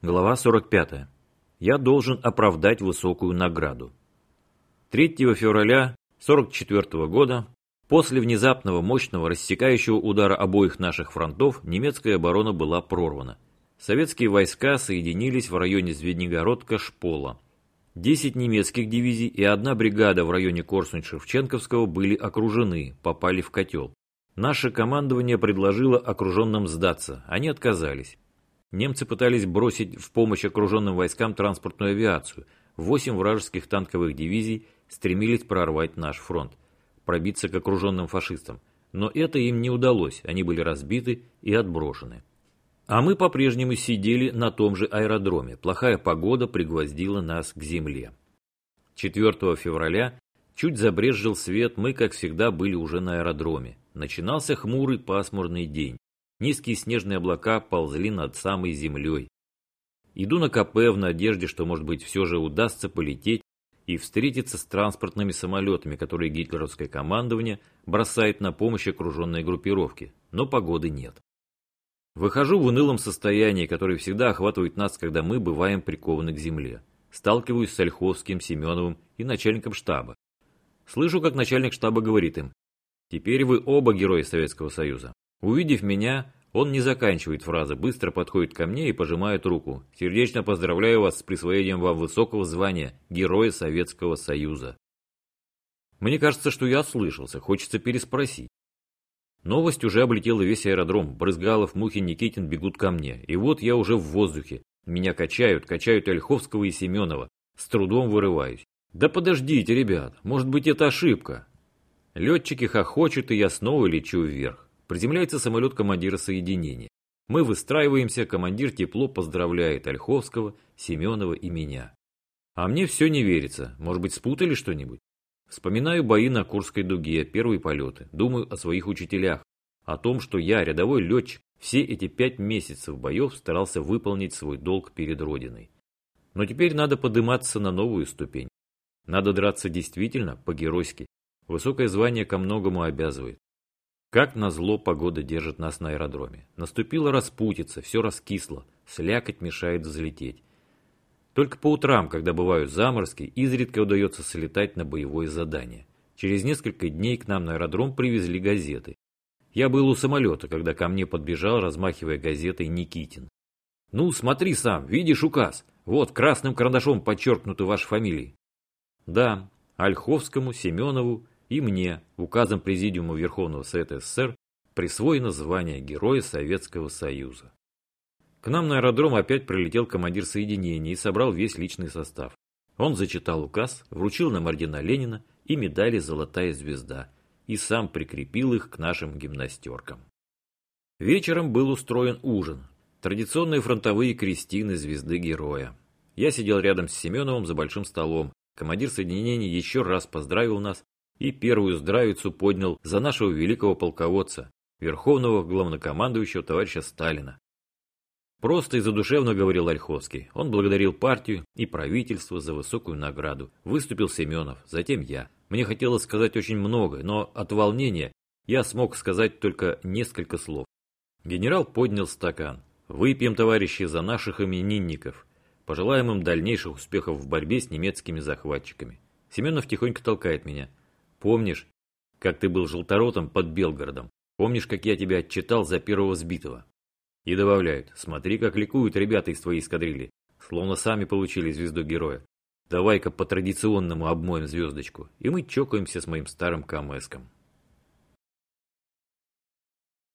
Глава 45. Я должен оправдать высокую награду. 3 февраля 44 года, после внезапного мощного рассекающего удара обоих наших фронтов, немецкая оборона была прорвана. Советские войска соединились в районе Звенигородка-Шпола. 10 немецких дивизий и одна бригада в районе Корсунь-Шевченковского были окружены, попали в котел. Наше командование предложило окруженным сдаться, они отказались. Немцы пытались бросить в помощь окруженным войскам транспортную авиацию. Восемь вражеских танковых дивизий стремились прорвать наш фронт, пробиться к окруженным фашистам. Но это им не удалось, они были разбиты и отброшены. А мы по-прежнему сидели на том же аэродроме. Плохая погода пригвоздила нас к земле. 4 февраля чуть забрезжил свет, мы, как всегда, были уже на аэродроме. Начинался хмурый пасмурный день. Низкие снежные облака ползли над самой землей. Иду на КП в надежде, что, может быть, все же удастся полететь и встретиться с транспортными самолетами, которые гитлеровское командование бросает на помощь окруженной группировке, но погоды нет. Выхожу в унылом состоянии, которое всегда охватывает нас, когда мы бываем прикованы к земле. Сталкиваюсь с Ольховским, Семеновым и начальником штаба. Слышу, как начальник штаба говорит им, «Теперь вы оба герои Советского Союза. Увидев меня, он не заканчивает фразы, быстро подходит ко мне и пожимает руку. Сердечно поздравляю вас с присвоением вам высокого звания Героя Советского Союза. Мне кажется, что я слышался, хочется переспросить. Новость уже облетела весь аэродром. Брызгалов, Мухин, Никитин бегут ко мне. И вот я уже в воздухе. Меня качают, качают Ольховского и Семенова. С трудом вырываюсь. Да подождите, ребят, может быть это ошибка. Летчики хохочут, и я снова лечу вверх. Приземляется самолет командира соединения. Мы выстраиваемся, командир тепло поздравляет Ольховского, Семенова и меня. А мне все не верится. Может быть, спутали что-нибудь? Вспоминаю бои на Курской дуге, первые полеты. Думаю о своих учителях. О том, что я, рядовой летчик, все эти пять месяцев боев старался выполнить свой долг перед Родиной. Но теперь надо подниматься на новую ступень. Надо драться действительно по-геройски. Высокое звание ко многому обязывает. Как назло, погода держит нас на аэродроме. Наступила распутица, все раскисло, слякоть мешает взлететь. Только по утрам, когда бывают заморозки, изредка удается слетать на боевое задание. Через несколько дней к нам на аэродром привезли газеты. Я был у самолета, когда ко мне подбежал, размахивая газетой, Никитин. «Ну, смотри сам, видишь указ? Вот, красным карандашом подчеркнуты ваши фамилии». Да, Ольховскому, Семенову и мне указом Президиума Верховного Совета СССР присвоено звание Героя Советского Союза. К нам на аэродром опять прилетел командир соединения и собрал весь личный состав. Он зачитал указ, вручил нам ордена Ленина и медали «Золотая звезда» и сам прикрепил их к нашим гимнастеркам. Вечером был устроен ужин. Традиционные фронтовые крестины звезды героя. Я сидел рядом с Семеновым за большим столом. Командир соединения еще раз поздравил нас и первую здравицу поднял за нашего великого полководца, верховного главнокомандующего товарища Сталина. Просто и задушевно говорил Ольховский. Он благодарил партию и правительство за высокую награду. Выступил Семенов, затем я. Мне хотелось сказать очень много, но от волнения я смог сказать только несколько слов. Генерал поднял стакан. «Выпьем, товарищи, за наших именинников. Пожелаем им дальнейших успехов в борьбе с немецкими захватчиками». Семенов тихонько толкает меня. Помнишь, как ты был желторотом под Белгородом? Помнишь, как я тебя отчитал за первого сбитого? И добавляют, смотри, как ликуют ребята из твоей эскадрильи, словно сами получили звезду героя. Давай-ка по традиционному обмоем звездочку, и мы чокаемся с моим старым КМСком.